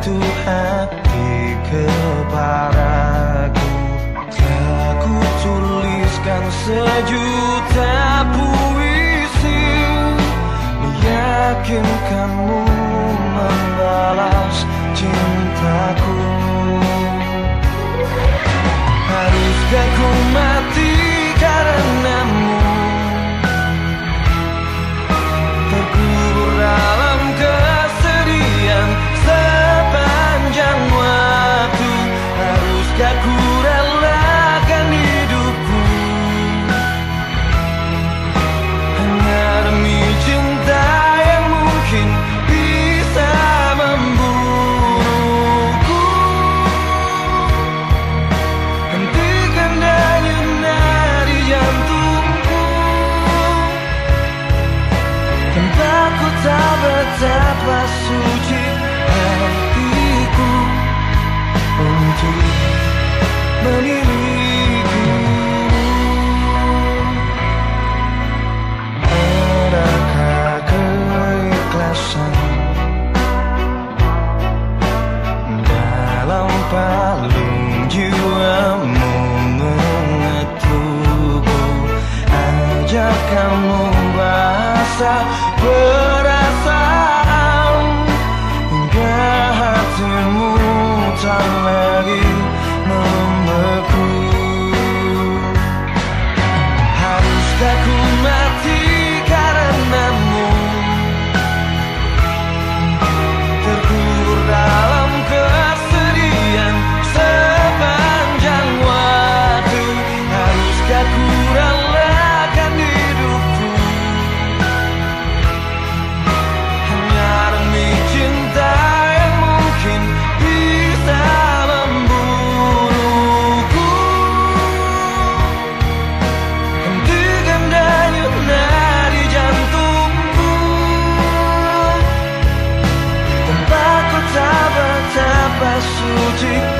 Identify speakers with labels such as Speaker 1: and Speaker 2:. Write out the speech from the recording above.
Speaker 1: jatuh hati kepadaku. Telah tuliskan sejuta puisi. Meyakinkanmu mengerti hati memilikimu Adakah keikhlasan dalam palung jiwamu mengaturku Ajak kamu bahasa will take